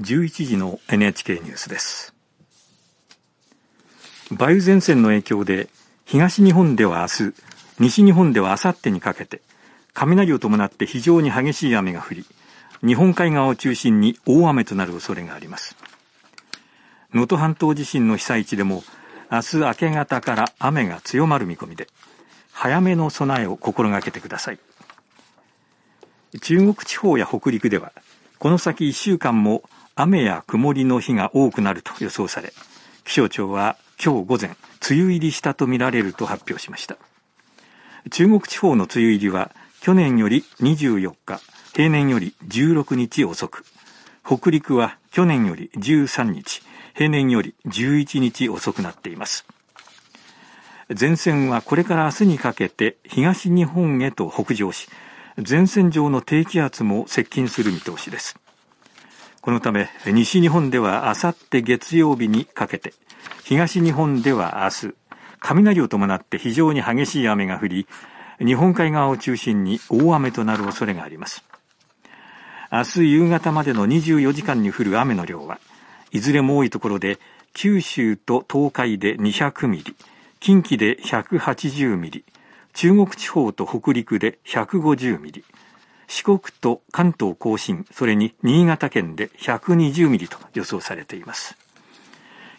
11時の NHK ニュースです。梅雨前線の影響で東日本では明日西日本では明後日にかけて雷を伴って非常に激しい雨が降り日本海側を中心に大雨となる恐れがあります。能登半島地震の被災地でも明日明け方から雨が強まる見込みで早めの備えを心がけてください。中国地方や北陸ではこの先1週間も雨や曇りの日が多くなると予想され気象庁は今日午前梅雨入りしたとみられると発表しました。中国地方の梅雨入りは去年より24日平年より16日遅く。北陸は去年より13日平年より11日遅くなっています。前線はこれから明日にかけて東日本へと北上し前線上の低気圧も接近する見通しです。このため西日本ではあさって月曜日にかけて東日本では明日雷を伴って非常に激しい雨が降り日本海側を中心に大雨となる恐れがあります。明日夕方までの24時間に降る雨の量はいずれも多いところで九州と東海で200ミリ近畿で180ミリ中国地方と北陸で150ミリ四国と関東甲信、それに新潟県で120ミリと予想されています。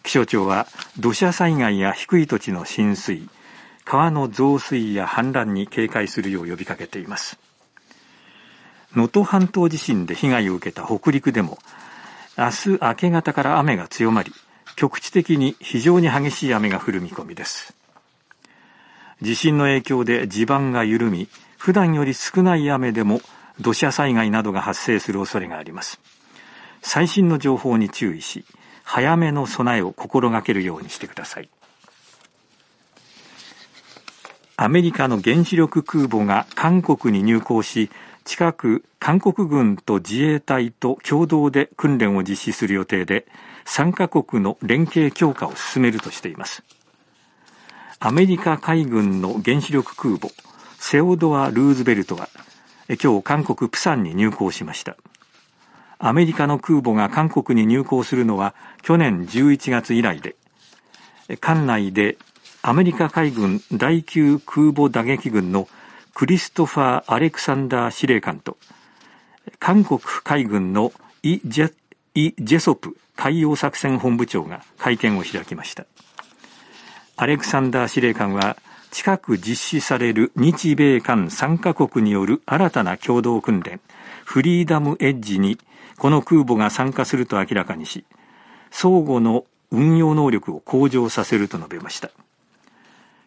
気象庁は土砂災害や低い土地の浸水、川の増水や氾濫に警戒するよう呼びかけています。能登半島地震で被害を受けた北陸でも、明日明け方から雨が強まり、局地的に非常に激しい雨が降る見込みです。地震の影響で地盤が緩み、普段より少ない雨でも土砂災害などが発生する恐れがあります。最新の情報に注意し、早めの備えを心がけるようにしてください。アメリカの原子力空母が韓国に入港し、近く韓国軍と自衛隊と共同で訓練を実施する予定で、3カ国の連携強化を進めるとしています。アメリカ海軍の原子力空母、セオドア・ルーズベルトは今日韓国プサンに入港しました。アメリカの空母が韓国に入港するのは去年11月以来で艦内でアメリカ海軍第9空母打撃群のクリストファー・アレクサンダー司令官と韓国海軍のイ・ジェイ・ジェソプ海洋作戦本部長が会見を開きました。アレクサンダー司令官は近く実施される日米韓3カ国による新たな共同訓練、フリーダムエッジにこの空母が参加すると明らかにし、相互の運用能力を向上させると述べました。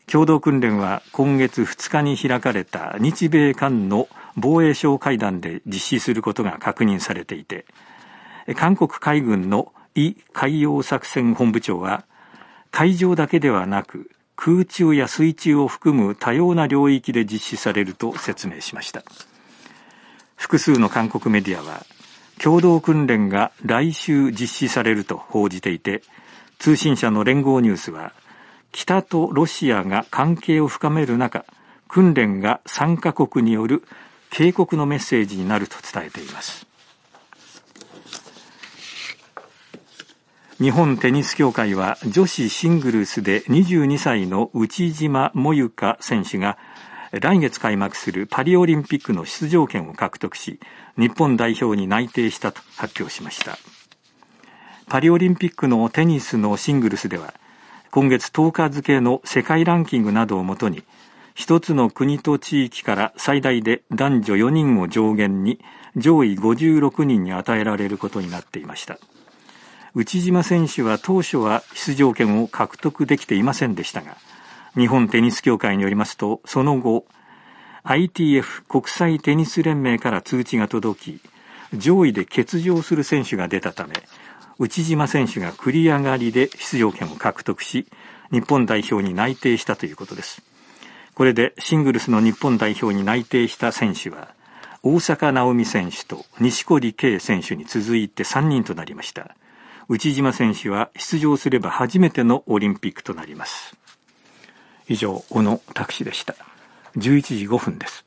共同訓練は今月2日に開かれた日米韓の防衛省会談で実施することが確認されていて、韓国海軍のイ海洋作戦本部長は、海上だけではなく、空中や水中を含む多様な領域で実施されると説明しました。複数の韓国メディアは共同訓練が来週実施されると報じていて通信社の連合ニュースは北とロシアが関係を深める中訓練が3カ国による警告のメッセージになると伝えています。日本テニス協会は女子シングルスで22歳の内島萌ゆか選手が来月開幕するパリオリンピックの出場権を獲得し日本代表に内定したと発表しました。パリオリンピックのテニスのシングルスでは今月10日付の世界ランキングなどをもとに一つの国と地域から最大で男女4人を上限に上位56人に与えられることになっていました。内島選手は当初は出場権を獲得できていませんでしたが、日本テニス協会によりますと、その後、ITF 国際テニス連盟から通知が届き、上位で欠場する選手が出たため、内島選手が繰り上がりで出場権を獲得し、日本代表に内定したということです。これでシングルスの日本代表に内定した選手は、大坂なおみ選手と錦織圭選手に続いて3人となりました。内島選手は出場すれば初めてのオリンピックとなります。以上小野拓司でした。11時5分です。